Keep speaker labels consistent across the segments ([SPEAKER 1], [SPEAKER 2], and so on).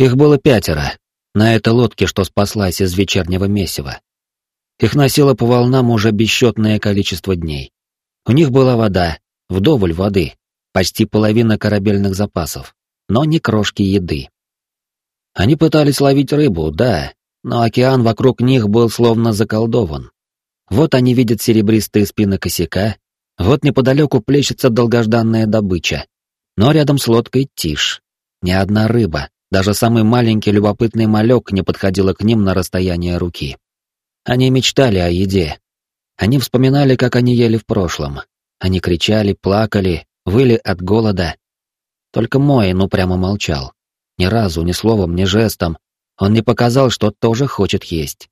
[SPEAKER 1] Их было пятеро, на этой лодке, что спаслась из вечернего месива. Их носило по волнам уже бесчетное количество дней. У них была вода, вдоволь воды, почти половина корабельных запасов, но не крошки еды. Они пытались ловить рыбу, да, но океан вокруг них был словно заколдован. Вот они видят серебристые спины косяка, вот неподалеку плещется долгожданная добыча. Но рядом с лодкой тишь. Ни одна рыба, даже самый маленький любопытный малек не подходила к ним на расстояние руки. Они мечтали о еде. Они вспоминали, как они ели в прошлом. Они кричали, плакали, выли от голода. Только Моин упрямо молчал. Ни разу, ни словом, ни жестом. Он не показал, что тоже хочет есть.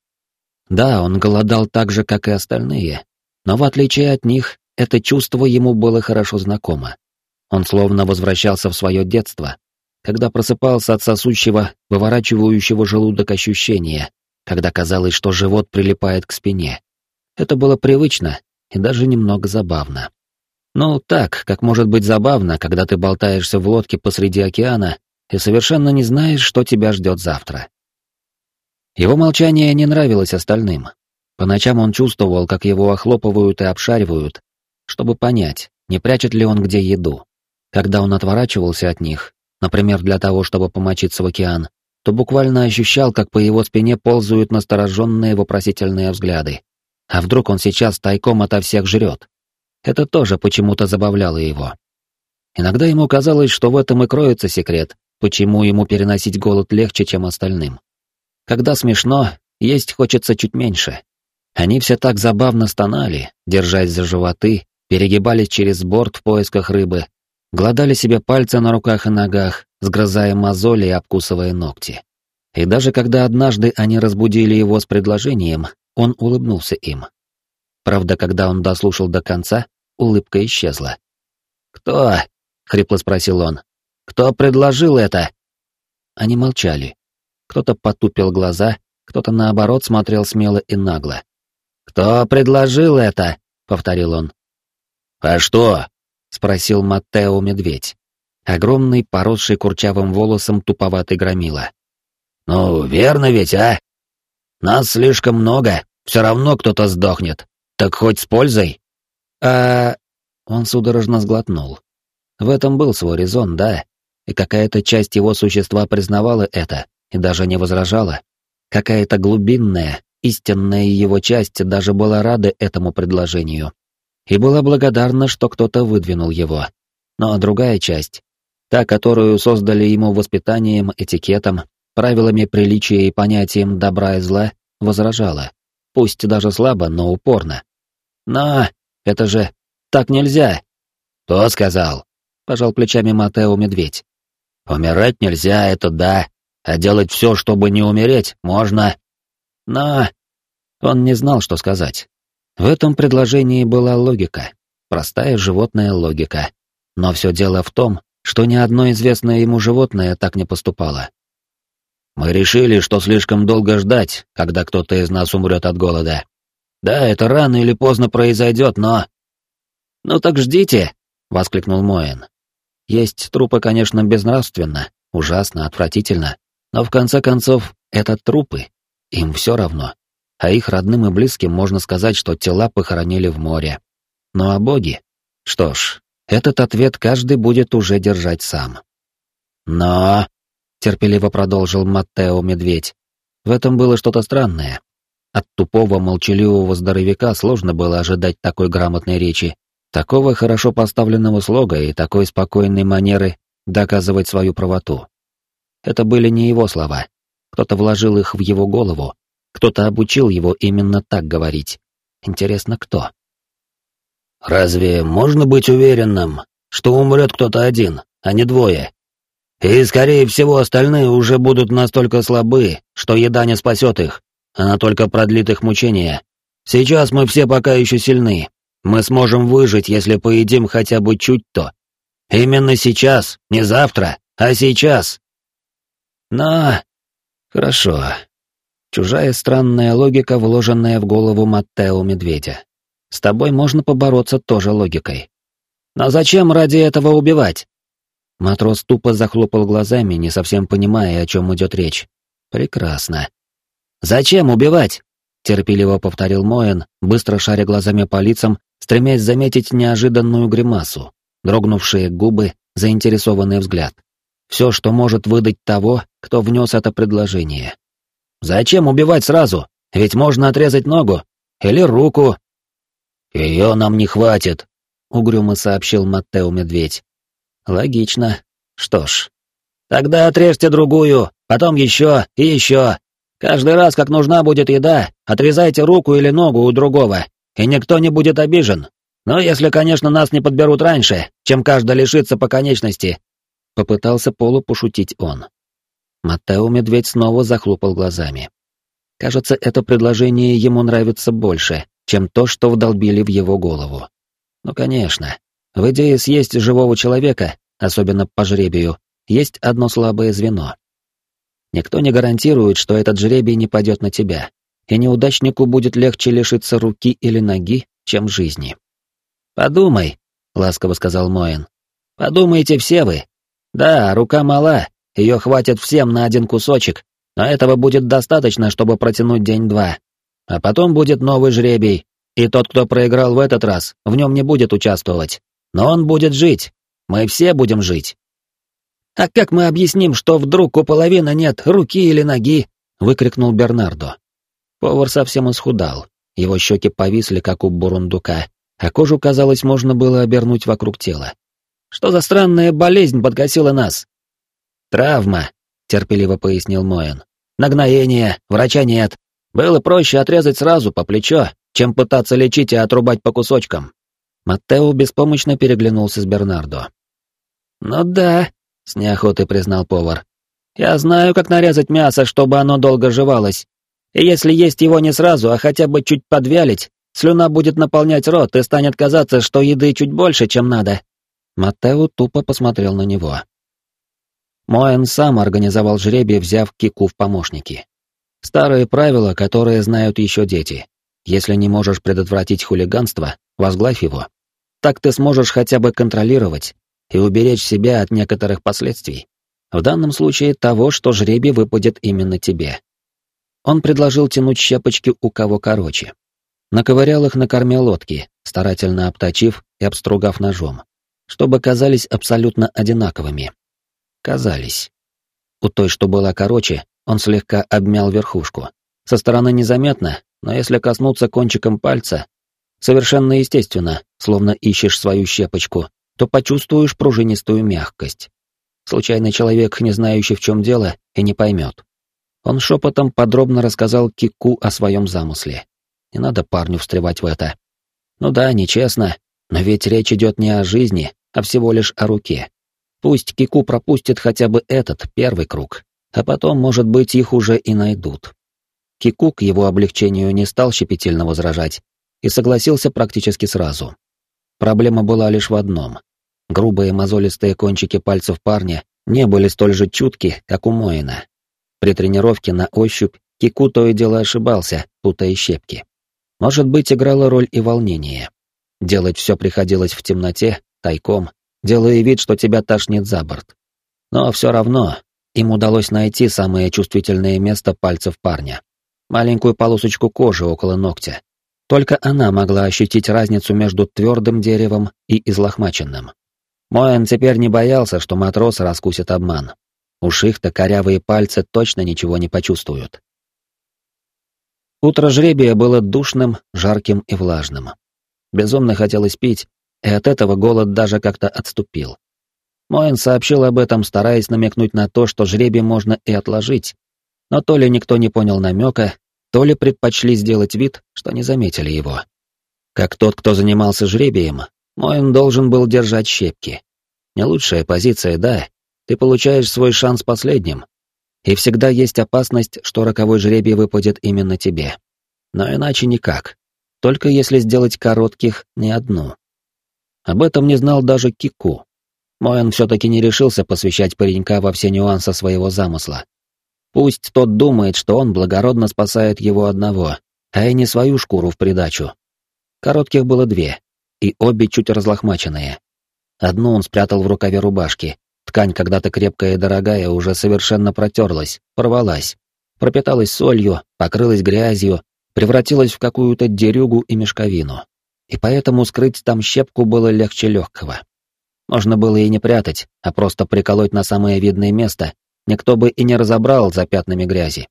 [SPEAKER 1] Да, он голодал так же, как и остальные, но в отличие от них, это чувство ему было хорошо знакомо. Он словно возвращался в свое детство, когда просыпался от сосущего, выворачивающего желудок ощущения, когда казалось, что живот прилипает к спине. Это было привычно и даже немного забавно. Ну, так, как может быть забавно, когда ты болтаешься в лодке посреди океана и совершенно не знаешь, что тебя ждет завтра. Его молчание не нравилось остальным. По ночам он чувствовал, как его охлопывают и обшаривают, чтобы понять, не прячет ли он где еду. Когда он отворачивался от них, например, для того, чтобы помочиться в океан, то буквально ощущал, как по его спине ползают настороженные вопросительные взгляды. А вдруг он сейчас тайком ото всех жрет? Это тоже почему-то забавляло его. Иногда ему казалось, что в этом и кроется секрет, почему ему переносить голод легче, чем остальным. Когда смешно, есть хочется чуть меньше. Они все так забавно стонали, держась за животы, перегибались через борт в поисках рыбы, гладали себе пальцы на руках и ногах, сгрызая мозоли и обкусывая ногти. И даже когда однажды они разбудили его с предложением, он улыбнулся им. Правда, когда он дослушал до конца, улыбка исчезла. «Кто?» — хрипло спросил он. «Кто предложил это?» Они молчали. Кто-то потупил глаза, кто-то наоборот смотрел смело и нагло. «Кто предложил это?» — повторил он. «А что?» — спросил Маттео Медведь. Огромный, поросший курчавым волосом туповатый громила. «Ну, верно ведь, а? Нас слишком много, все равно кто-то сдохнет. Так хоть с пользой?» «А...» Он судорожно сглотнул. В этом был свой резон, да, и какая-то часть его существа признавала это и даже не возражала. Какая-то глубинная, истинная его часть даже была рада этому предложению и была благодарна, что кто-то выдвинул его. Но другая часть, та, которую создали ему воспитанием, этикетом, правилами приличия и понятием добра и зла, возражала. Пусть даже слабо, но упорно. «Но это же так нельзя!» «Кто сказал?» — пожал плечами Матео Медведь. «Умирать нельзя, это да, а делать все, чтобы не умереть, можно...» «Но...» Он не знал, что сказать. В этом предложении была логика, простая животная логика. Но все дело в том, что ни одно известное ему животное так не поступало. Мы решили, что слишком долго ждать, когда кто-то из нас умрет от голода. Да, это рано или поздно произойдет, но... «Ну так ждите!» — воскликнул Моэн. Есть трупы, конечно, безнравственно, ужасно, отвратительно, но в конце концов, это трупы. Им все равно а их родным и близким можно сказать, что тела похоронили в море. Ну а боги? Что ж, этот ответ каждый будет уже держать сам. Но, терпеливо продолжил Маттео Медведь, в этом было что-то странное. От тупого молчаливого здоровяка сложно было ожидать такой грамотной речи, такого хорошо поставленного слога и такой спокойной манеры доказывать свою правоту. Это были не его слова. Кто-то вложил их в его голову, кто-то обучил его именно так говорить. Интересно, кто? «Разве можно быть уверенным, что умрет кто-то один, а не двое? И, скорее всего, остальные уже будут настолько слабы, что еда не спасет их, она только продлит их мучения. Сейчас мы все пока еще сильны. Мы сможем выжить, если поедим хотя бы чуть-то. Именно сейчас, не завтра, а сейчас. Но... Хорошо. Чужая странная логика, вложенная в голову Маттео Медведя. С тобой можно побороться тоже логикой. Но зачем ради этого убивать? Матрос тупо захлопал глазами, не совсем понимая, о чем идет речь. Прекрасно. «Зачем убивать?» — терпеливо повторил Моэн, быстро шаря глазами по лицам, стремясь заметить неожиданную гримасу, дрогнувшие губы, заинтересованный взгляд. Все, что может выдать того, кто внес это предложение. «Зачем убивать сразу? Ведь можно отрезать ногу. Или руку». «Ее нам не хватит», — угрюмо сообщил Маттео Медведь. «Логично. Что ж. Тогда отрежьте другую, потом еще и еще. Каждый раз, как нужна будет еда, отрезайте руку или ногу у другого, и никто не будет обижен. Но если, конечно, нас не подберут раньше, чем каждый лишится по конечности. Попытался полупошутить он. Маттео Медведь снова захлопал глазами. Кажется, это предложение ему нравится больше, чем то, что вдолбили в его голову. Ну, конечно. В идее съесть живого человека, особенно по жребию, есть одно слабое звено. Никто не гарантирует, что этот жребий не пойдет на тебя, и неудачнику будет легче лишиться руки или ноги, чем жизни. «Подумай», — ласково сказал Моин. «Подумайте все вы. Да, рука мала, ее хватит всем на один кусочек, но этого будет достаточно, чтобы протянуть день-два. А потом будет новый жребий, и тот, кто проиграл в этот раз, в нем не будет участвовать. Но он будет жить. Мы все будем жить. «А как мы объясним, что вдруг у половины нет руки или ноги?» — выкрикнул Бернардо. Повар совсем исхудал, его щеки повисли, как у бурундука, а кожу, казалось, можно было обернуть вокруг тела. «Что за странная болезнь подкосила нас?» «Травма», — терпеливо пояснил Моэн. «Нагноение, врача нет. Было проще отрезать сразу по плечо, чем пытаться лечить и отрубать по кусочкам». Маттео беспомощно переглянулся с Бернардо. «Ну да», с неохотой признал повар. Я знаю, как нарезать мясо, чтобы оно долго жевалось. И если есть его не сразу, а хотя бы чуть подвялить, слюна будет наполнять рот и станет казаться, что еды чуть больше, чем надо. Маттео тупо посмотрел на него. Моэн сам организовал жребий, взяв Кику в помощники. Старые правила, которые знают еще дети. Если не можешь предотвратить хулиганство, возглавь его. Так ты сможешь хотя бы контролировать, и уберечь себя от некоторых последствий. В данном случае того, что жребий выпадет именно тебе. Он предложил тянуть щепочки у кого короче. Наковырял их на корме лодки, старательно обточив и обстругав ножом, чтобы казались абсолютно одинаковыми. Казались. У той, что была короче, он слегка обмял верхушку. Со стороны незаметно, но если коснуться кончиком пальца, совершенно естественно, словно ищешь свою щепочку, то почувствуешь пружинистую мягкость. Случайный человек, не знающий в чем дело, и не поймет. Он шепотом подробно рассказал Кику о своем замысле. Не надо парню встревать в это. Ну да, нечестно, но ведь речь идет не о жизни, а всего лишь о руке. Пусть Кику пропустит хотя бы этот, первый круг, а потом, может быть, их уже и найдут. Кику к его облегчению не стал щепетильно возражать и согласился практически сразу. Проблема была лишь в одном. Грубые мозолистые кончики пальцев парня не были столь же чутки, как у Моина. При тренировке на ощупь Кику то и дело ошибался, путая щепки. Может быть, играла роль и волнение. Делать все приходилось в темноте, тайком, делая вид, что тебя тошнит за борт. Но все равно им удалось найти самое чувствительное место пальцев парня. Маленькую полосочку кожи около ногтя. Только она могла ощутить разницу между твердым деревом и излохмаченным. Моэн теперь не боялся, что матрос раскусит обман. Уж их-то корявые пальцы точно ничего не почувствуют. Утро жребия было душным, жарким и влажным. Безумно хотелось пить, и от этого голод даже как-то отступил. Моэн сообщил об этом, стараясь намекнуть на то, что жребий можно и отложить, но то ли никто не понял намека, то ли предпочли сделать вид, что не заметили его. Как тот, кто занимался жребием, Моин должен был держать щепки. Не лучшая позиция, да. Ты получаешь свой шанс последним. И всегда есть опасность, что роковой жребий выпадет именно тебе. Но иначе никак. Только если сделать коротких не одну. Об этом не знал даже Кику. Моэн все-таки не решился посвящать паренька во все нюансы своего замысла. Пусть тот думает, что он благородно спасает его одного, а и не свою шкуру в придачу. Коротких было две, и обе чуть разлохмаченные. Одну он спрятал в рукаве рубашки, Ткань, когда-то крепкая и дорогая, уже совершенно протерлась, порвалась, пропиталась солью, покрылась грязью, превратилась в какую-то дерюгу и мешковину. И поэтому скрыть там щепку было легче легкого. Можно было и не прятать, а просто приколоть на самое видное место, никто бы и не разобрал за пятнами грязи.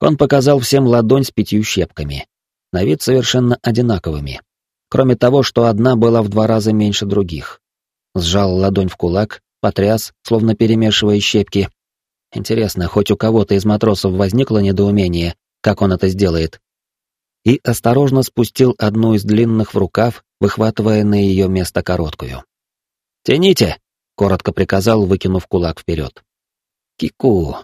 [SPEAKER 1] Он показал всем ладонь с пятью щепками, на вид совершенно одинаковыми, кроме того, что одна была в два раза меньше других. Сжал ладонь в кулак, потряс, словно перемешивая щепки. Интересно, хоть у кого-то из матросов возникло недоумение, как он это сделает. И осторожно спустил одну из длинных в рукав, выхватывая на ее место короткую. «Тяните!» — коротко приказал, выкинув кулак вперед. «Кику!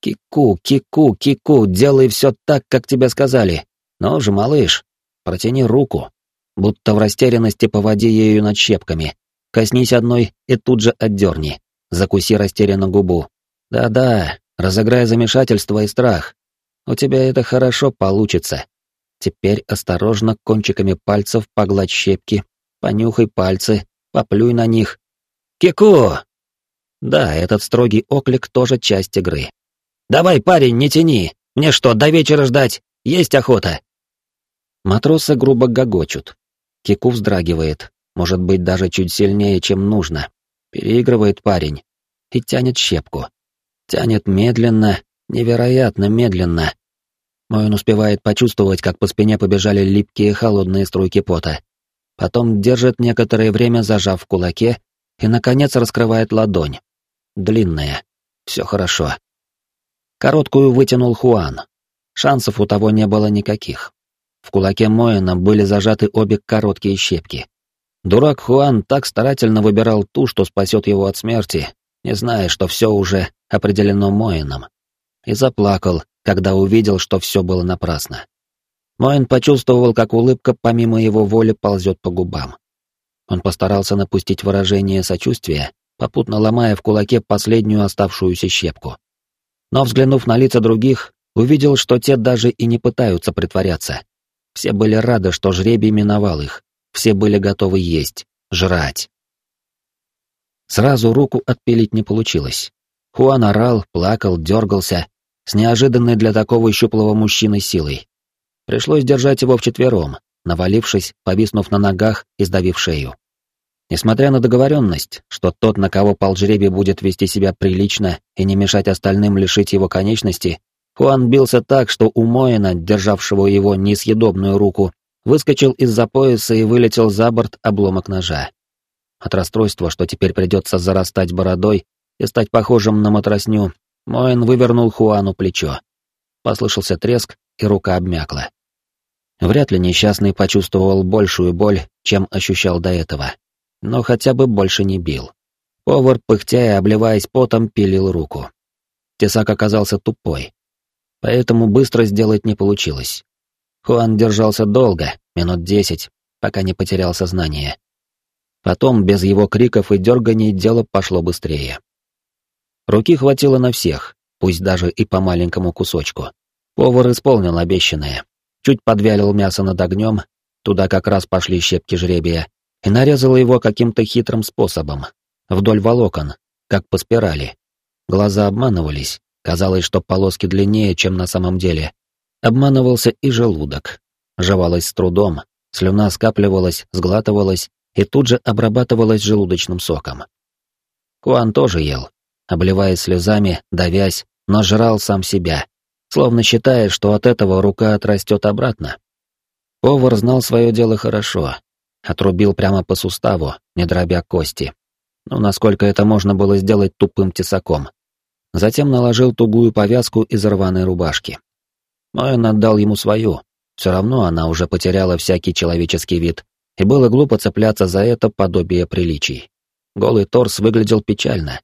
[SPEAKER 1] Кику! Кику! Кику! Делай все так, как тебе сказали! Ну же, малыш, протяни руку!» Будто в растерянности поводи ею над щепками. Коснись одной и тут же отдерни. Закуси растерянно губу. Да-да, разыграй замешательство и страх. У тебя это хорошо получится. Теперь осторожно кончиками пальцев погладь щепки, понюхай пальцы, поплюй на них. Кику! Да, этот строгий оклик тоже часть игры. Давай, парень, не тяни. Мне что, до вечера ждать? Есть охота. Матросы грубо гогочут. Кику вздрагивает, может быть, даже чуть сильнее, чем нужно. Переигрывает парень и тянет щепку. Тянет медленно, невероятно медленно. Моин успевает почувствовать, как по спине побежали липкие холодные струйки пота. Потом держит некоторое время, зажав в кулаке, и, наконец, раскрывает ладонь. Длинная. Все хорошо. Короткую вытянул Хуан. Шансов у того не было никаких. В кулаке Моина были зажаты обе короткие щепки. Дурак Хуан так старательно выбирал ту, что спасет его от смерти, не зная, что все уже определено Моином. И заплакал, когда увидел, что все было напрасно. Моин почувствовал, как улыбка помимо его воли ползет по губам. Он постарался напустить выражение сочувствия, попутно ломая в кулаке последнюю оставшуюся щепку. Но, взглянув на лица других, увидел, что те даже и не пытаются притворяться. Все были рады, что жребий миновал их, все были готовы есть, жрать. Сразу руку отпилить не получилось. Хуан орал, плакал, дергался, с неожиданной для такого щуплого мужчины силой. Пришлось держать его вчетвером, навалившись, повиснув на ногах и сдавив шею. Несмотря на договоренность, что тот, на кого пал жребий, будет вести себя прилично и не мешать остальным лишить его конечности, Хуан бился так, что у Моина, державшего его несъедобную руку, выскочил из-за пояса и вылетел за борт обломок ножа. От расстройства, что теперь придется зарастать бородой и стать похожим на матросню, Моин вывернул Хуану плечо. Послышался треск, и рука обмякла. Вряд ли несчастный почувствовал большую боль, чем ощущал до этого. Но хотя бы больше не бил. Повар, пыхтя и обливаясь потом, пилил руку. Тесак оказался тупой. Поэтому быстро сделать не получилось. Хуан держался долго, минут десять, пока не потерял сознание. Потом, без его криков и дерганий, дело пошло быстрее. Руки хватило на всех, пусть даже и по маленькому кусочку. Повар исполнил обещанное. Чуть подвялил мясо над огнем, туда как раз пошли щепки жребия, и нарезал его каким-то хитрым способом, вдоль волокон, как по спирали. Глаза обманывались, казалось, что полоски длиннее, чем на самом деле. Обманывался и желудок. Жевалось с трудом, слюна скапливалась, сглатывалась и тут же обрабатывалась желудочным соком. Куан тоже ел, обливаясь слезами, давясь, но жрал сам себя, словно считая, что от этого рука отрастет обратно. Повар знал свое дело хорошо, отрубил прямо по суставу, не дробя кости. Ну, насколько это можно было сделать тупым тесаком. Затем наложил тугую повязку из рваной рубашки. Моэн отдал ему свою, все равно она уже потеряла всякий человеческий вид, и было глупо цепляться за это подобие приличий. Голый торс выглядел печально.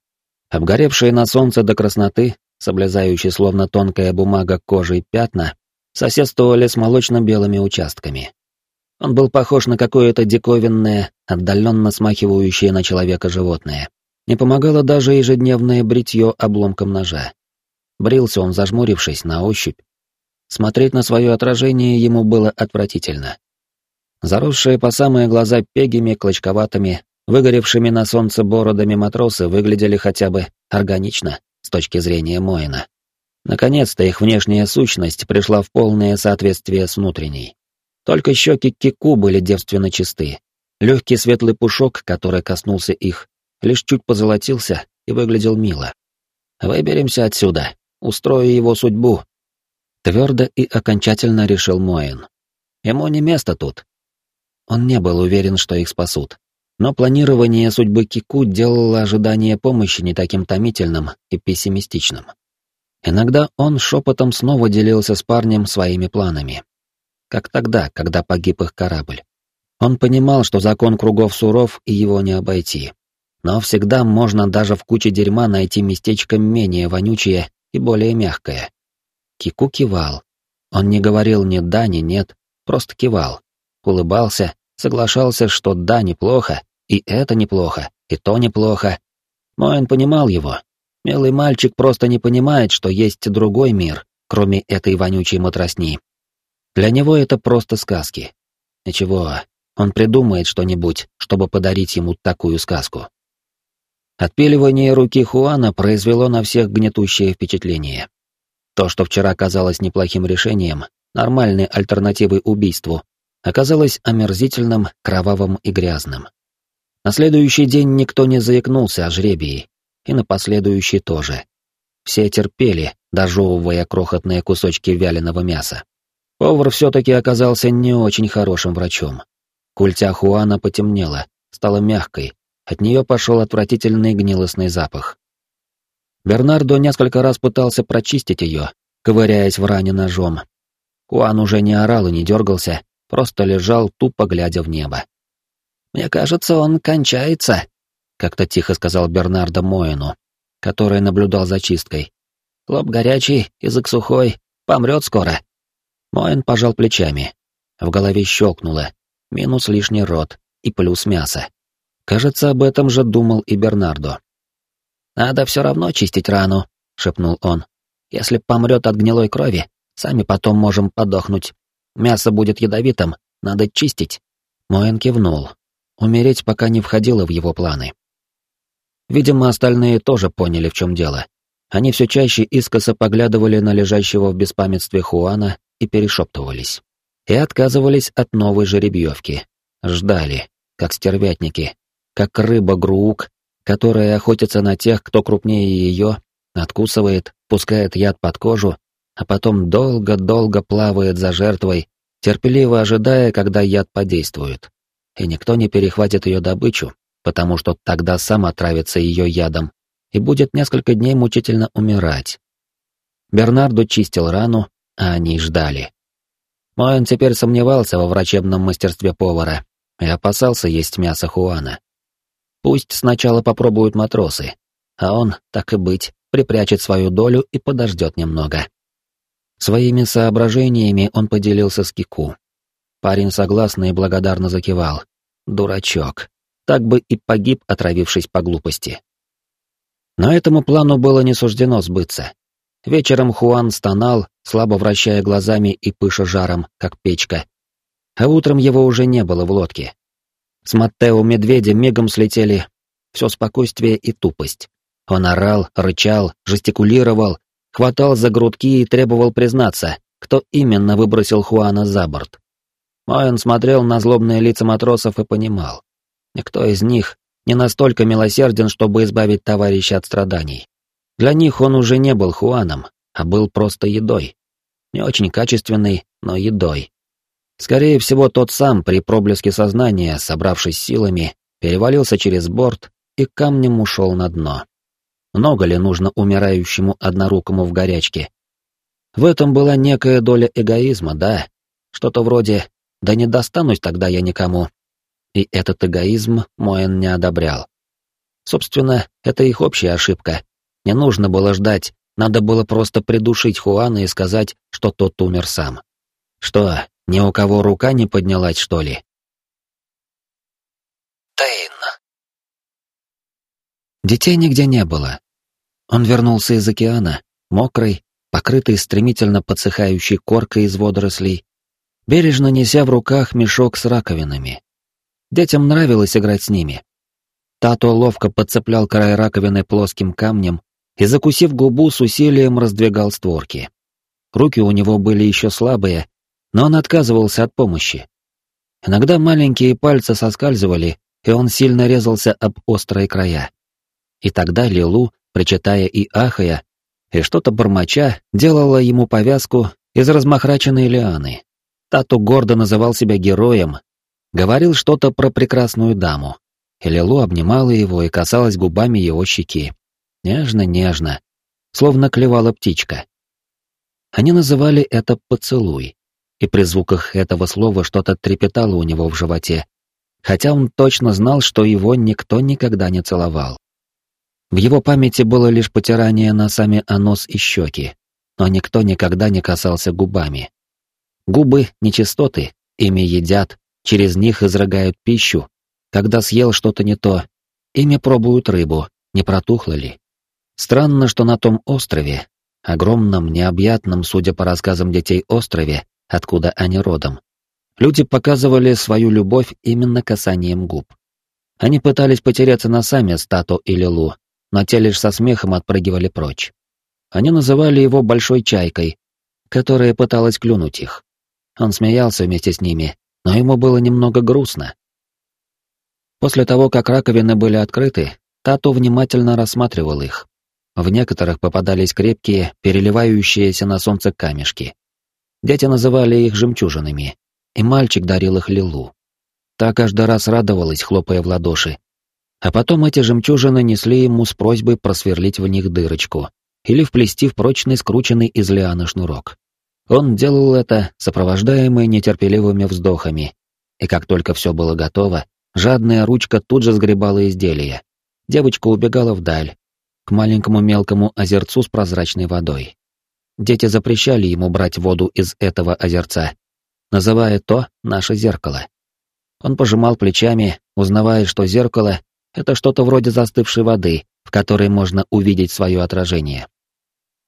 [SPEAKER 1] Обгоревшие на солнце до красноты, соблезающие словно тонкая бумага кожей пятна, соседствовали с молочно-белыми участками. Он был похож на какое-то диковинное, отдаленно смахивающее на человека животное. Не помогало даже ежедневное бритье обломком ножа. Брился он, зажмурившись, на ощупь. Смотреть на свое отражение ему было отвратительно. Заросшие по самые глаза пегими, клочковатыми, Выгоревшими на солнце бородами матросы выглядели хотя бы органично с точки зрения Моина. Наконец-то их внешняя сущность пришла в полное соответствие с внутренней. Только щеки Кику были девственно чисты. Легкий светлый пушок, который коснулся их, лишь чуть позолотился и выглядел мило. «Выберемся отсюда, устрою его судьбу», — твердо и окончательно решил Моин. «Ему не место тут». Он не был уверен, что их спасут. Но планирование судьбы Кику делало ожидание помощи не таким томительным и пессимистичным. Иногда он шепотом снова делился с парнем своими планами. Как тогда, когда погиб их корабль. Он понимал, что закон кругов суров и его не обойти. Но всегда можно даже в куче дерьма найти местечко менее вонючее и более мягкое. Кику кивал. Он не говорил ни да, ни нет, просто кивал. Улыбался, соглашался, что да, неплохо, и это неплохо, и то неплохо. Моэн понимал его. Милый мальчик просто не понимает, что есть другой мир, кроме этой вонючей матросни. Для него это просто сказки. Ничего, он придумает что-нибудь, чтобы подарить ему такую сказку. Отпиливание руки Хуана произвело на всех гнетущее впечатление. То, что вчера казалось неплохим решением, нормальной альтернативой убийству, оказалось омерзительным, кровавым и грязным. На следующий день никто не заикнулся о жребии, и на последующий тоже. Все терпели, дожевывая крохотные кусочки вяленого мяса. Повар все-таки оказался не очень хорошим врачом. Культя Хуана потемнела, стала мягкой, от нее пошел отвратительный гнилостный запах. Бернардо несколько раз пытался прочистить ее, ковыряясь в ране ножом. Хуан уже не орал и не дергался, просто лежал, тупо глядя в небо. «Мне кажется, он кончается», — как-то тихо сказал Бернардо Моину, который наблюдал за чисткой. «Лоб горячий, язык сухой, помрет скоро». Моин пожал плечами. В голове щелкнуло. Минус лишний рот и плюс мясо. Кажется, об этом же думал и Бернардо. «Надо все равно чистить рану», — шепнул он. «Если помрет от гнилой крови, сами потом можем подохнуть. Мясо будет ядовитым, надо чистить». Моэн кивнул. Умереть пока не входило в его планы. Видимо, остальные тоже поняли, в чем дело. Они все чаще искоса поглядывали на лежащего в беспамятстве Хуана и перешептывались. И отказывались от новой жеребьевки. Ждали, как стервятники, как рыба-груук, которая охотится на тех, кто крупнее ее, откусывает, пускает яд под кожу, а потом долго-долго плавает за жертвой, терпеливо ожидая, когда яд подействует. И никто не перехватит ее добычу, потому что тогда сам отравится ее ядом и будет несколько дней мучительно умирать. Бернарду чистил рану, а они ждали. Моэн теперь сомневался во врачебном мастерстве повара и опасался есть мясо Хуана. Пусть сначала попробуют матросы, а он, так и быть, припрячет свою долю и подождет немного. Своими соображениями он поделился с Кику. Парень согласно и благодарно закивал. Дурачок. Так бы и погиб, отравившись по глупости. Но этому плану было не суждено сбыться. Вечером Хуан стонал, слабо вращая глазами и пыша жаром, как печка. А утром его уже не было в лодке. С Маттео Медведя мигом слетели все спокойствие и тупость. Он орал, рычал, жестикулировал, хватал за грудки и требовал признаться, кто именно выбросил Хуана за борт. Моэн смотрел на злобные лица матросов и понимал. Никто из них не настолько милосерден, чтобы избавить товарища от страданий. Для них он уже не был Хуаном, а был просто едой. Не очень качественной, но едой. Скорее всего, тот сам при проблеске сознания, собравшись силами, перевалился через борт и камнем ушел на дно. Много ли нужно умирающему однорукому в горячке? В этом была некая доля эгоизма, да, что-то вроде «да не достанусь тогда я никому». И этот эгоизм Моэн не одобрял. Собственно, это их общая ошибка. Не нужно было ждать, надо было просто придушить Хуана и сказать, что тот умер сам. Что, ни у кого рука не поднялась, что ли?
[SPEAKER 2] Тейн.
[SPEAKER 1] Детей нигде не было. Он вернулся из океана, мокрый, покрытый стремительно подсыхающей коркой из водорослей, бережно неся в руках мешок с раковинами. Детям нравилось играть с ними. Тато ловко подцеплял край раковины плоским камнем и, закусив губу, с усилием раздвигал створки. Руки у него были еще слабые, но он отказывался от помощи. Иногда маленькие пальцы соскальзывали, и он сильно резался об острые края. И тогда Лилу, причитая и ахая, и что-то бормоча, делала ему повязку из размахраченной лианы. Тату гордо называл себя героем, говорил что-то про прекрасную даму. И Лилу обнимала его и касалась губами его щеки. Нежно-нежно, словно клевала птичка. Они называли это «поцелуй», и при звуках этого слова что-то трепетало у него в животе, хотя он точно знал, что его никто никогда не целовал. В его памяти было лишь потирание носами о нос и щеки, но никто никогда не касался губами. Губы — нечистоты, ими едят, через них изрыгают пищу. Когда съел что-то не то, ими пробуют рыбу, не протухло ли. Странно, что на том острове, огромном, необъятном, судя по рассказам детей острове, откуда они родом, люди показывали свою любовь именно касанием губ. Они пытались потеряться носами стату или лу, но те лишь со смехом отпрыгивали прочь. Они называли его «большой чайкой», которая пыталась клюнуть их. Он смеялся вместе с ними, но ему было немного грустно. После того, как раковины были открыты, Тату внимательно рассматривал их. В некоторых попадались крепкие, переливающиеся на солнце камешки. Дети называли их жемчужинами, и мальчик дарил их Лилу. Та каждый раз радовалась, хлопая в ладоши, а потом эти жемчужины несли ему с просьбой просверлить в них дырочку или вплести в прочный скрученный из лианы шнурок. Он делал это, сопровождаемый нетерпеливыми вздохами, и как только все было готово, жадная ручка тут же сгребала изделие. Девочка убегала вдаль, к маленькому мелкому озерцу с прозрачной водой. Дети запрещали ему брать воду из этого озерца, называя то «наше зеркало». Он пожимал плечами, узнавая, что зеркало это что-то вроде застывшей воды, в которой можно увидеть свое отражение.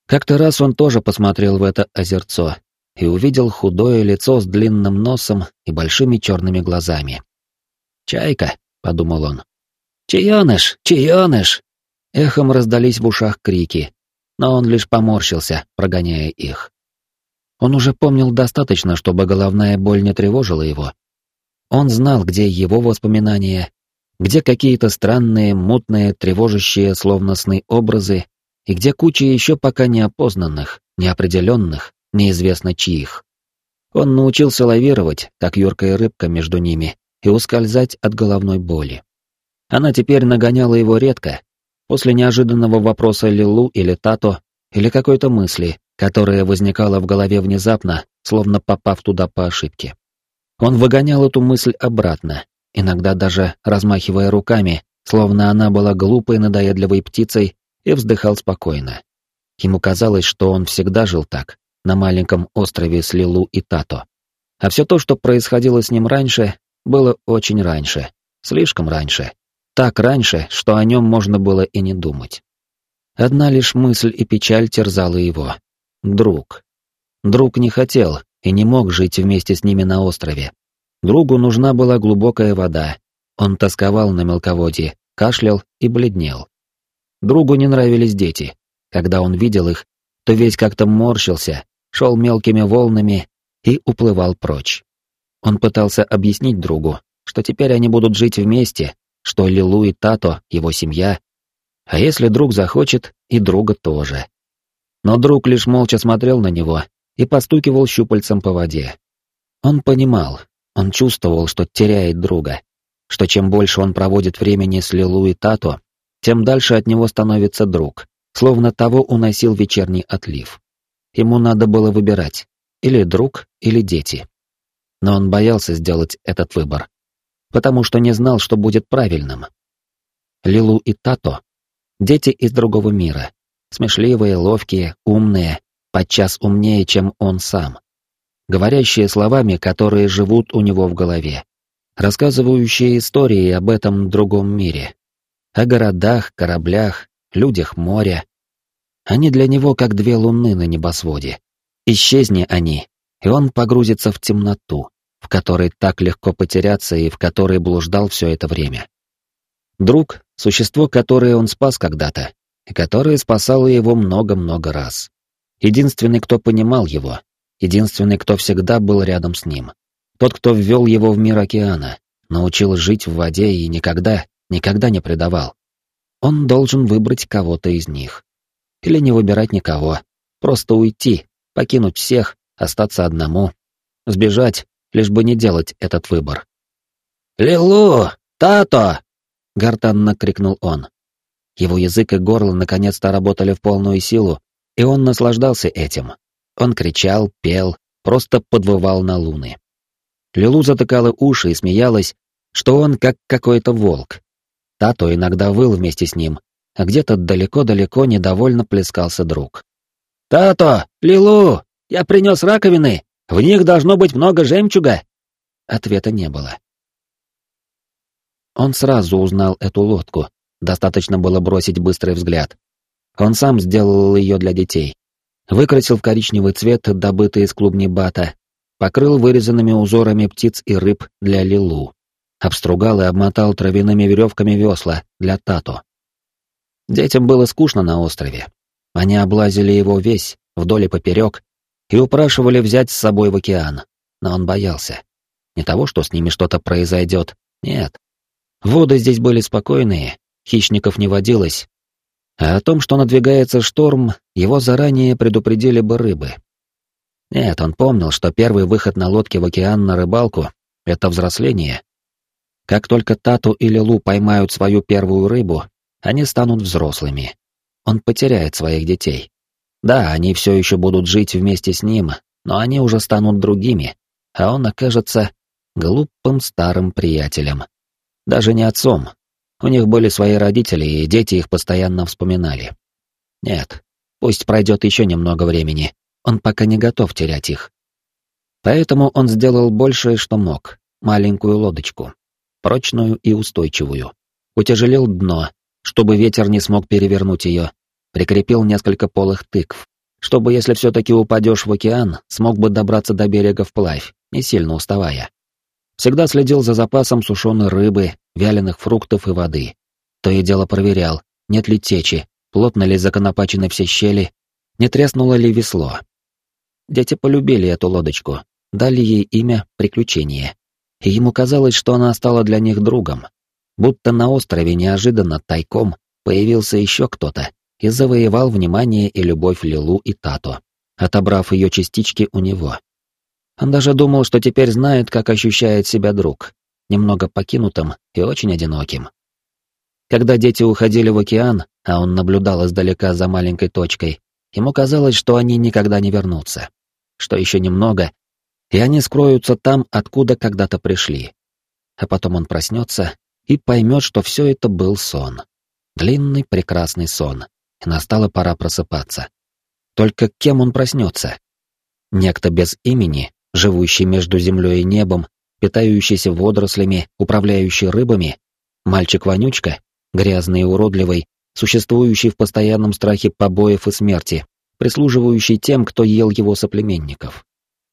[SPEAKER 1] Как-то раз он тоже посмотрел в это озерцо и увидел худое лицо с длинным носом и большими черными глазами. «Чайка», — подумал он. «Чаеныш! Чаеныш!» Эхом раздались в ушах крики, но он лишь поморщился, прогоняя их. Он уже помнил достаточно, чтобы головная боль не тревожила его. Он знал, где его воспоминания, где какие-то странные, мутные, тревожащие, словно сны образы, и где куча еще пока неопознанных, неопределенных, неизвестно чьих. Он научился лавировать, как юркая рыбка между ними, и ускользать от головной боли. Она теперь нагоняла его редко, после неожиданного вопроса Лилу или Тато, или какой-то мысли, которая возникала в голове внезапно, словно попав туда по ошибке. Он выгонял эту мысль обратно, иногда даже размахивая руками, словно она была глупой надоедливой птицей, и вздыхал спокойно. Ему казалось, что он всегда жил так, на маленьком острове с Лилу и Тато. А все то, что происходило с ним раньше, было очень раньше, слишком раньше. Так раньше, что о нем можно было и не думать. Одна лишь мысль и печаль терзала его. Друг. Друг не хотел и не мог жить вместе с ними на острове. Другу нужна была глубокая вода. Он тосковал на мелководье, кашлял и бледнел. Другу не нравились дети. Когда он видел их, то весь как-то морщился, шел мелкими волнами и уплывал прочь. Он пытался объяснить другу, что теперь они будут жить вместе, что Лилу и Тато — его семья, а если друг захочет, и друга тоже. Но друг лишь молча смотрел на него и постукивал щупальцем по воде. Он понимал, он чувствовал, что теряет друга, что чем больше он проводит времени с Лилу и Тато, тем дальше от него становится друг, словно того уносил вечерний отлив. Ему надо было выбирать, или друг, или дети. Но он боялся сделать этот выбор, потому что не знал, что будет правильным. Лилу и Тато — дети из другого мира, смешливые, ловкие, умные, подчас умнее, чем он сам говорящие словами, которые живут у него в голове, рассказывающие истории об этом другом мире, о городах, кораблях, людях моря. Они для него как две луны на небосводе. Исчезни они, и он погрузится в темноту, в которой так легко потеряться и в которой блуждал все это время. Друг — существо, которое он спас когда-то, и которое спасало его много-много раз. Единственный, кто понимал его, единственный, кто всегда был рядом с ним. Тот, кто ввел его в мир океана, научил жить в воде и никогда, никогда не предавал. Он должен выбрать кого-то из них. Или не выбирать никого, просто уйти, покинуть всех, остаться одному, сбежать, лишь бы не делать этот выбор. «Лилу! Тато!» — гортанно крикнул он. Его язык и горло наконец-то работали в полную силу, и он наслаждался этим. Он кричал, пел, просто подвывал на луны. Лилу затыкала уши и смеялась, что он как какой-то волк. Тато иногда выл вместе с ним, а где-то далеко-далеко недовольно плескался друг. «Тато! Лилу! Я принес раковины! В них должно быть много жемчуга!» Ответа не было. Он сразу узнал эту лодку, достаточно было бросить быстрый взгляд. Он сам сделал ее для детей. Выкрасил в коричневый цвет, добытый из клубней бата, покрыл вырезанными узорами птиц и рыб для Лилу, обстругал и обмотал травяными веревками весла для Тату. Детям было скучно на острове. Они облазили его весь, вдоль и поперек, и упрашивали взять с собой в океан, но он боялся. Не того, что с ними что-то произойдет, нет. Воды здесь были спокойные, хищников не водилось, а о том, что надвигается шторм, его заранее предупредили бы рыбы. Нет, он помнил, что первый выход на лодке в океан на рыбалку — это взросление. Как только Тату или Лу поймают свою первую рыбу, они станут взрослыми. Он потеряет своих детей. Да, они все еще будут жить вместе с ним, но они уже станут другими, а он окажется глупым старым приятелем. Даже не отцом, у них были свои родители, и дети их постоянно вспоминали. Нет, пусть пройдет еще немного времени, он пока не готов терять их. Поэтому он сделал большее, что мог, маленькую лодочку, прочную и устойчивую. Утяжелил дно, чтобы ветер не смог перевернуть ее, прикрепил несколько полых тыкв, чтобы, если все-таки упадешь в океан, смог бы добраться до берега вплавь, не сильно уставая. Всегда следил за запасом сушеной рыбы, вяленых фруктов и воды. То и дело проверял, нет ли течи, плотно ли законопачены все щели, не треснуло ли весло. Дети полюбили эту лодочку, дали ей имя «Приключение». И ему казалось, что она стала для них другом. Будто на острове неожиданно, тайком, появился еще кто-то и завоевал внимание и любовь Лилу и Тато, отобрав ее частички у него. Он даже думал, что теперь знает, как ощущает себя друг, немного покинутым и очень одиноким. Когда дети уходили в океан, а он наблюдал издалека за маленькой точкой, ему казалось, что они никогда не вернутся, что еще немного, и они скроются там, откуда когда-то пришли. А потом он проснется и поймет, что все это был сон. Длинный прекрасный сон, и настала пора просыпаться. Только кем он проснется? Некто без имени, живущий между землей и небом, питающийся водорослями, управляющий рыбами, мальчик-вонючка, грязный и уродливый, существующий в постоянном страхе побоев и смерти, прислуживающий тем, кто ел его соплеменников.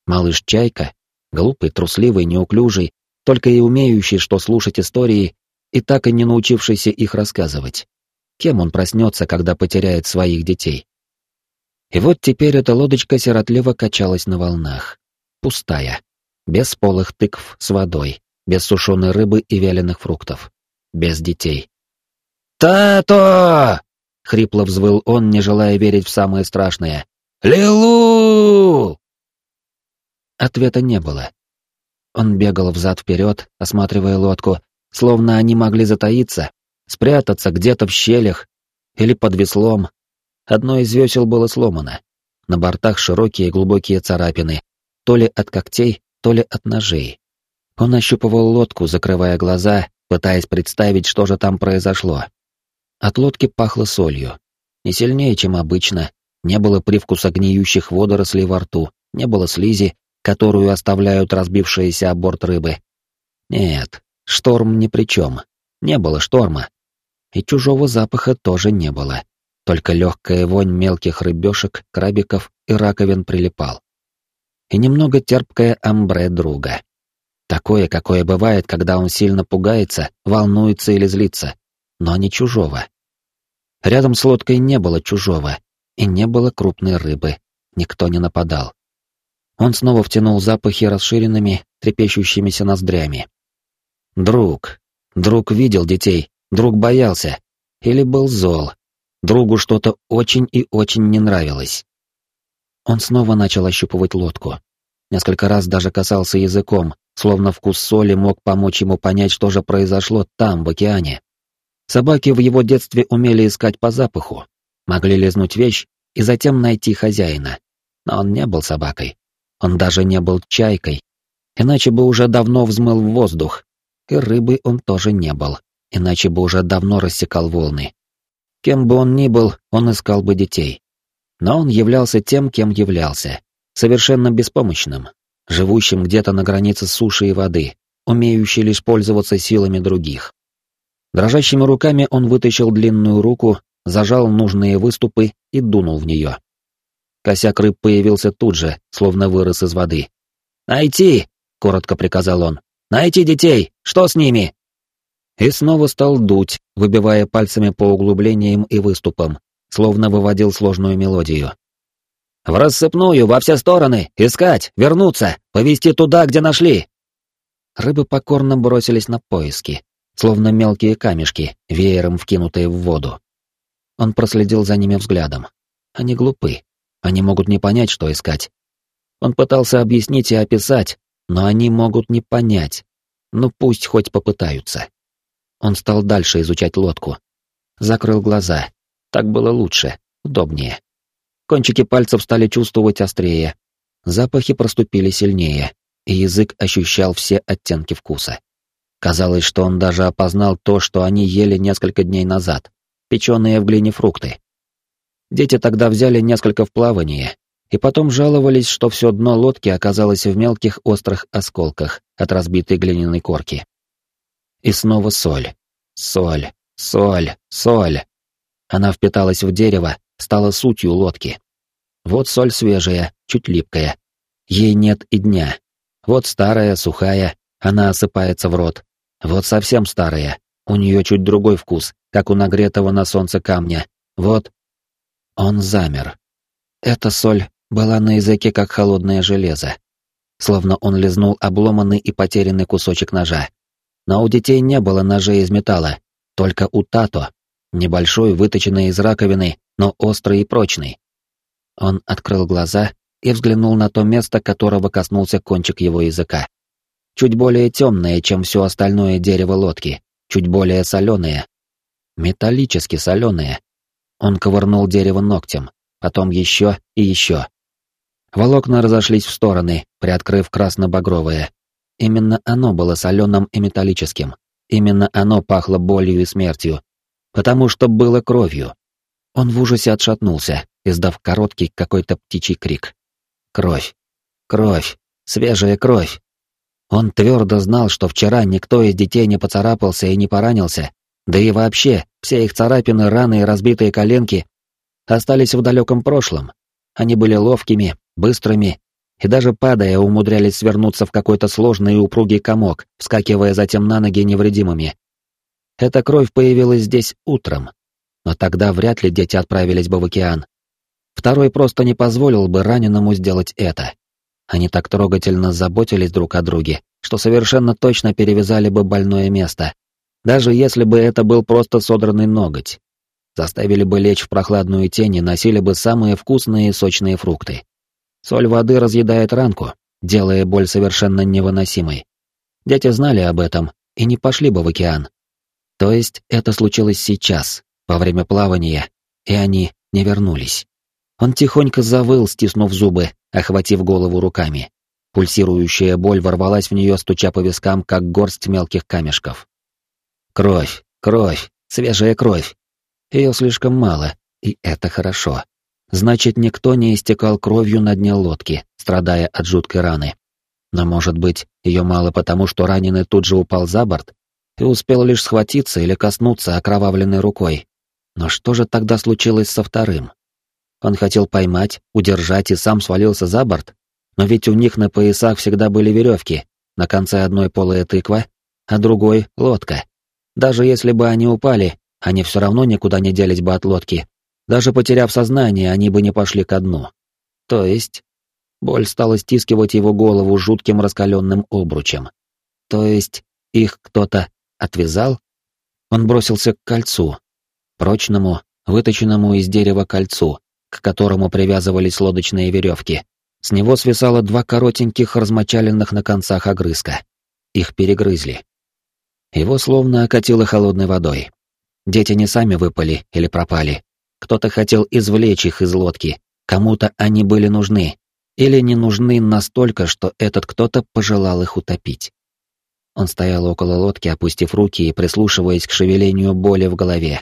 [SPEAKER 1] Малыш-чайка, глупый, трусливый, неуклюжий, только и умеющий, что слушать истории, и так и не научившийся их рассказывать. Кем он проснется, когда потеряет своих детей? И вот теперь эта лодочка сиротливо качалась на волнах пустая. Без полых тыкв с водой, без сушеной рыбы и вяленых фруктов. Без детей. «Тато!» — хрипло взвыл он, не желая верить в самое страшное. «Лилу!» Ответа не было. Он бегал взад-вперед, осматривая лодку, словно они могли затаиться, спрятаться где-то в щелях или под веслом. Одно из весел было сломано. На бортах широкие глубокие царапины, то ли от когтей, то ли от ножей. Он ощупывал лодку, закрывая глаза, пытаясь представить, что же там произошло. От лодки пахло солью. Не сильнее, чем обычно, не было привкуса гниющих водорослей во рту, не было слизи, которую оставляют разбившиеся о борт рыбы. Нет, шторм ни при чем. Не было шторма. И чужого запаха тоже не было. Только легкая вонь мелких рыбешек, крабиков и раковин прилипал и немного терпкое амбре друга. Такое, какое бывает, когда он сильно пугается, волнуется или злится. но не чужого. Рядом с лодкой не было чужого, и не было крупной рыбы, никто не нападал. Он снова втянул запахи расширенными, трепещущимися ноздрями. Друг. Друг видел детей, друг боялся. Или был зол. Другу что-то очень и очень не нравилось. Он снова начал ощупывать лодку. Несколько раз даже касался языком, словно вкус соли мог помочь ему понять, что же произошло там, в океане. Собаки в его детстве умели искать по запаху, могли лизнуть вещь и затем найти хозяина. Но он не был собакой. Он даже не был чайкой. Иначе бы уже давно взмыл в воздух. И рыбой он тоже не был. Иначе бы уже давно рассекал волны. Кем бы он ни был, он искал бы детей. Но он являлся тем, кем являлся. Совершенно беспомощным. Живущим где-то на границе суши и воды, умеющий лишь пользоваться силами других. Дрожащими руками он вытащил длинную руку, зажал нужные выступы и дунул в нее. Косяк рыб появился тут же, словно вырос из воды. «Найти!» — коротко приказал он. «Найти детей! Что с ними?» И снова стал дуть, выбивая пальцами по углублениям и выступам, словно выводил сложную мелодию. «В рассыпную, во все стороны! Искать! Вернуться! Повести туда, где нашли!» Рыбы покорно бросились на поиски, словно мелкие камешки, веером вкинутые в воду. Он проследил за ними взглядом. Они глупы. Они могут не понять, что искать. Он пытался объяснить и описать, но они могут не понять. Ну пусть хоть попытаются. Он стал дальше изучать лодку. Закрыл глаза. Так было лучше, удобнее. Кончики пальцев стали чувствовать острее. Запахи проступили сильнее, и язык ощущал все оттенки вкуса. Казалось, что он даже опознал то, что они ели несколько дней назад, печеные в глине фрукты. Дети тогда взяли несколько в плавание, и потом жаловались, что все дно лодки оказалось в мелких острых осколках от разбитой глиняной корки. И снова соль. Соль, соль, соль. Она впиталась в дерево, стала сутью лодки. Вот соль свежая, чуть липкая. Ей нет и дня. Вот старая, сухая, она осыпается в рот. Вот совсем старая, у нее чуть другой вкус, как у нагретого на солнце камня. Вот. Он замер. Эта соль была на языке как холодное железо. Словно он лизнул обломанный и потерянный кусочек ножа. Но у детей не было ножей из металла, только у Тато, небольшой, выточенный из раковины, но острый и прочный. Он открыл глаза и взглянул на то место, которого коснулся кончик его языка чуть более темное, чем все остальное дерево лодки, чуть более соленое. Металлически соленое. Он ковырнул дерево ногтем, потом еще и еще. Волокна разошлись в стороны, приоткрыв красно-багровое. Именно оно было соленым и металлическим. Именно оно пахло болью и смертью. Потому что было кровью. Он в ужасе отшатнулся, издав короткий какой-то птичий крик. Кровь. Кровь. Свежая кровь. Он твердо знал, что вчера никто из детей не поцарапался и не поранился, да и вообще, все их царапины, раны и разбитые коленки остались в далеком прошлом. Они были ловкими, быстрыми и даже падая умудрялись свернуться в какой-то сложный и упругий комок, вскакивая затем на ноги невредимыми. Эта кровь появилась здесь утром, но тогда вряд ли дети отправились бы в океан. Второй просто не позволил бы раненому сделать это. Они так трогательно заботились друг о друге, что совершенно точно перевязали бы больное место, даже если бы это был просто содранный ноготь. Заставили бы лечь в прохладную тень и носили бы самые вкусные и сочные фрукты. Соль воды разъедает ранку, делая боль совершенно невыносимой. Дети знали об этом и не пошли бы в океан. То есть это случилось сейчас, во время плавания, и они не вернулись. Он тихонько завыл, стиснув зубы, охватив голову руками. Пульсирующая боль ворвалась в нее, стуча по вискам, как горсть мелких камешков. Кровь, кровь, свежая кровь. Ее слишком мало, и это хорошо. Значит, никто не истекал кровью на дне лодки, страдая от жуткой раны. Но, может быть, ее мало потому, что раненый тут же упал за борт и успел лишь схватиться или коснуться окровавленной рукой. Но что же тогда случилось со вторым? Он хотел поймать, удержать и сам свалился за борт. Но ведь у них на поясах всегда были веревки, на конце одной полая тыква, а другой — лодка. Даже если бы они упали, они все равно никуда не делись бы от лодки. Даже потеряв сознание, они бы не пошли ко дну. То есть... Боль стала стискивать его голову жутким раскаленным обручем. То есть их кто-то отвязал? Он бросился к кольцу. Прочному, выточенному из дерева кольцу, к которому привязывались лодочные веревки. С него свисало два коротеньких, размочаленных на концах огрызка. Их перегрызли. Его словно окатило холодной водой. Дети не сами выпали или пропали. Кто-то хотел извлечь их из лодки, кому-то они были нужны, или не нужны настолько, что этот кто-то пожелал их утопить. Он стоял около лодки, опустив руки и прислушиваясь к шевелению боли в голове.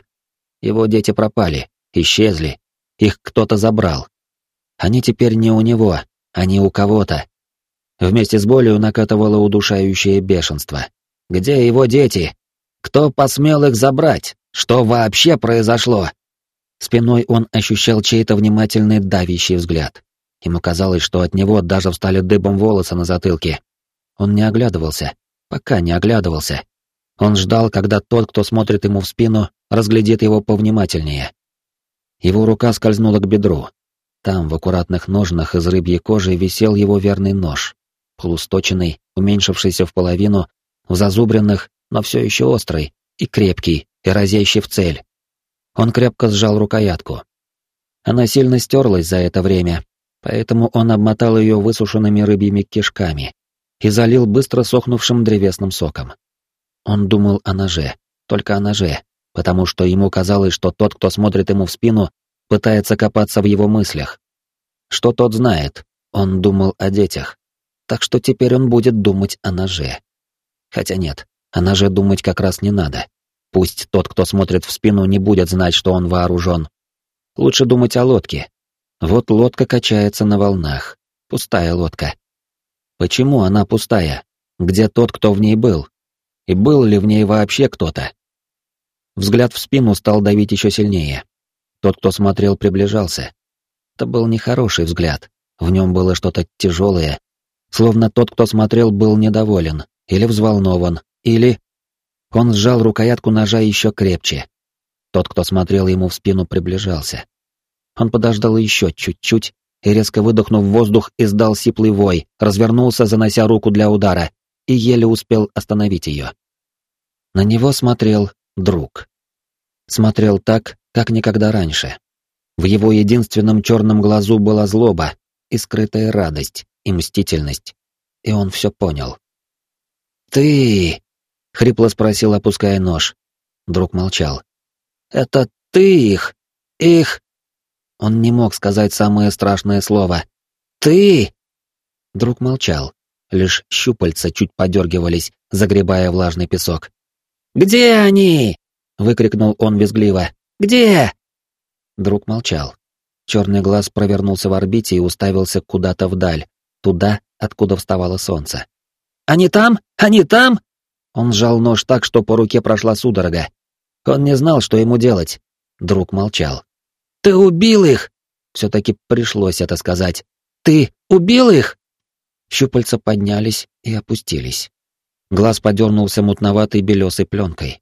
[SPEAKER 1] Его дети пропали, исчезли, их кто-то забрал. Они теперь не у него, они у кого-то. Вместе с болью накатывало удушающее бешенство. Где его дети? Кто посмел их забрать? Что вообще произошло? Спиной он ощущал чей-то внимательный давящий взгляд. Ему казалось, что от него даже встали дыбом волосы на затылке. Он не оглядывался, пока не оглядывался. Он ждал, когда тот, кто смотрит ему в спину, разглядит его повнимательнее. Его рука скользнула к бедру. Там, в аккуратных ножнах из рыбьей кожи, висел его верный нож. Полусточенный, уменьшившийся в половину, в зазубренных, но все еще острый, и крепкий, и разящий в цель. Он крепко сжал рукоятку. Она сильно стерлась за это время, поэтому он обмотал ее высушенными рыбьими кишками и залил быстро сохнувшим древесным соком. Он думал о ноже, только о ноже, потому что ему казалось, что тот, кто смотрит ему в спину, пытается копаться в его мыслях. Что тот знает? Он думал о детях. Так что теперь он будет думать о ноже. Хотя нет, о ноже думать как раз не надо. Пусть тот, кто смотрит в спину, не будет знать, что он вооружен. Лучше думать о лодке. Вот лодка качается на волнах. Пустая лодка. Почему она пустая? Где тот, кто в ней был? И был ли в ней вообще кто-то? Взгляд в спину стал давить еще сильнее. Тот, кто смотрел, приближался. Это был нехороший взгляд. В нем было что-то тяжелое. Словно тот, кто смотрел, был недоволен, или взволнован, или... Он сжал рукоятку ножа еще крепче. Тот, кто смотрел ему в спину, приближался. Он подождал еще чуть-чуть и, резко выдохнув воздух, издал сиплый вой, развернулся, занося руку для удара, и еле успел остановить ее. На него смотрел друг. Смотрел так, как никогда раньше. В его единственном черном глазу была злоба и скрытая радость, и мстительность. И он все понял. «Ты!» — хрипло спросил, опуская нож. Друг молчал. «Это ты их? Их...» Он не мог сказать самое страшное слово. «Ты!» Друг молчал. Лишь щупальца чуть подергивались, загребая влажный песок. «Где они?» — выкрикнул он визгливо. «Где?» Друг молчал. Черный глаз провернулся в орбите и уставился куда-то вдаль, туда, откуда вставало солнце. «Они там? Они там?» Он сжал нож так, что по руке прошла судорога. Он не знал, что ему делать. Друг молчал. «Ты убил их!» Все-таки пришлось это сказать. «Ты убил их?» Щупальца поднялись и опустились. Глаз подернулся мутноватой белесой пленкой.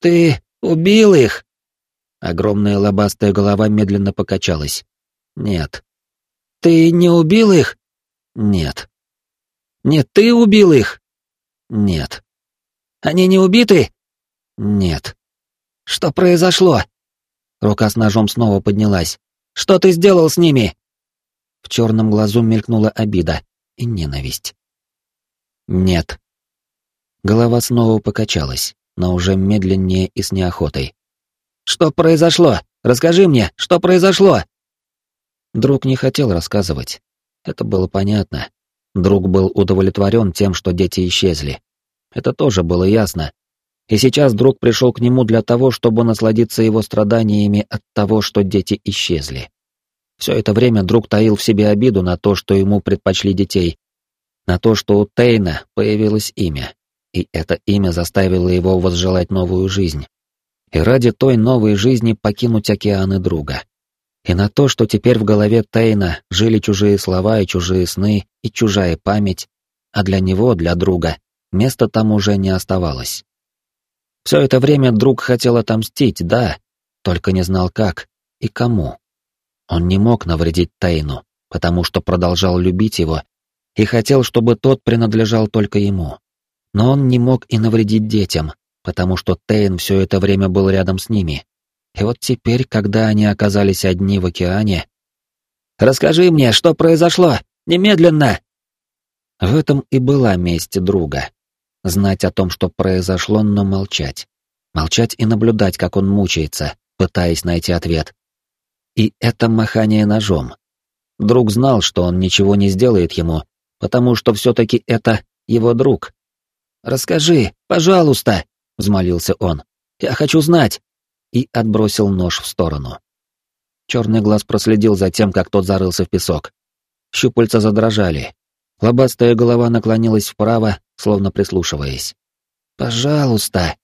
[SPEAKER 1] «Ты убил их?» Огромная лобастая голова медленно покачалась. «Нет». «Ты не убил их?» «Нет». «Нет, ты убил их?» «Нет». «Они не убиты?» «Нет». «Что произошло?» Рука с ножом снова поднялась. «Что ты сделал с ними?» В черном глазу мелькнула обида и ненависть. «Нет». Голова снова покачалась, но уже медленнее и с неохотой. «Что произошло? Расскажи мне, что произошло?» Друг не хотел рассказывать. Это было понятно. Друг был удовлетворен тем, что дети исчезли. Это тоже было ясно. И сейчас друг пришел к нему для того, чтобы насладиться его страданиями от того, что дети исчезли. Все это время друг таил в себе обиду на то, что ему предпочли детей, на то, что у Тейна появилось имя, и это имя заставило его возжелать новую жизнь. И ради той новой жизни покинуть океаны друга и на то, что теперь в голове Тейна жили чужие слова и чужие сны и чужая память, а для него, для друга, места там уже не оставалось. Все это время друг хотел отомстить, да, только не знал как и кому. Он не мог навредить Тейну, потому что продолжал любить его и хотел, чтобы тот принадлежал только ему. Но он не мог и навредить детям, потому что Тейн все это время был рядом с ними. И вот теперь, когда они оказались одни в океане... «Расскажи мне, что произошло! Немедленно!» В этом и была месть друга. Знать о том, что произошло, но молчать. Молчать и наблюдать, как он мучается, пытаясь найти ответ. И это махание ножом. Друг знал, что он ничего не сделает ему, потому что все-таки это его друг. «Расскажи, пожалуйста!» — взмолился он. «Я хочу знать!» И отбросил нож в сторону. Черный глаз проследил за тем, как тот зарылся в песок. Щупальца задрожали. Лобастая голова наклонилась вправо, словно прислушиваясь. «Пожалуйста!»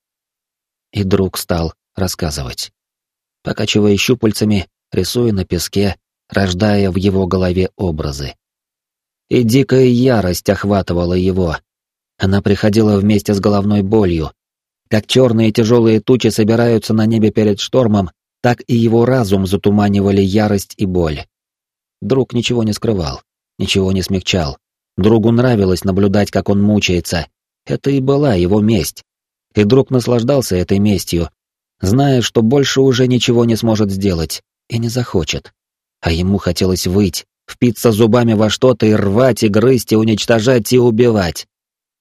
[SPEAKER 1] И друг стал рассказывать. Покачивая щупальцами, рисуя на песке, рождая в его голове образы. И дикая ярость охватывала его. Она приходила вместе с головной болью. Как черные тяжелые тучи собираются на небе перед штормом, так и его разум затуманивали ярость и боль. Друг ничего не скрывал, ничего не смягчал. Другу нравилось наблюдать, как он мучается. Это и была его месть. И друг наслаждался этой местью, зная, что больше уже ничего не сможет сделать и не захочет. А ему хотелось выть, впиться зубами во что-то и рвать, и грызть, и уничтожать, и убивать.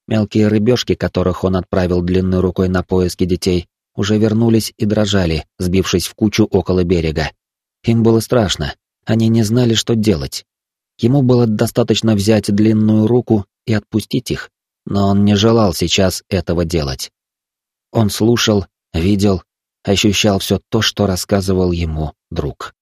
[SPEAKER 1] Мелкие рыбешки, которых он отправил длинной рукой на поиски детей, уже вернулись и дрожали, сбившись в кучу около берега. Им было страшно, они не знали, что делать. Ему было достаточно взять длинную руку и отпустить их, но он не желал сейчас этого делать. Он слушал, видел, ощущал все то, что рассказывал ему друг.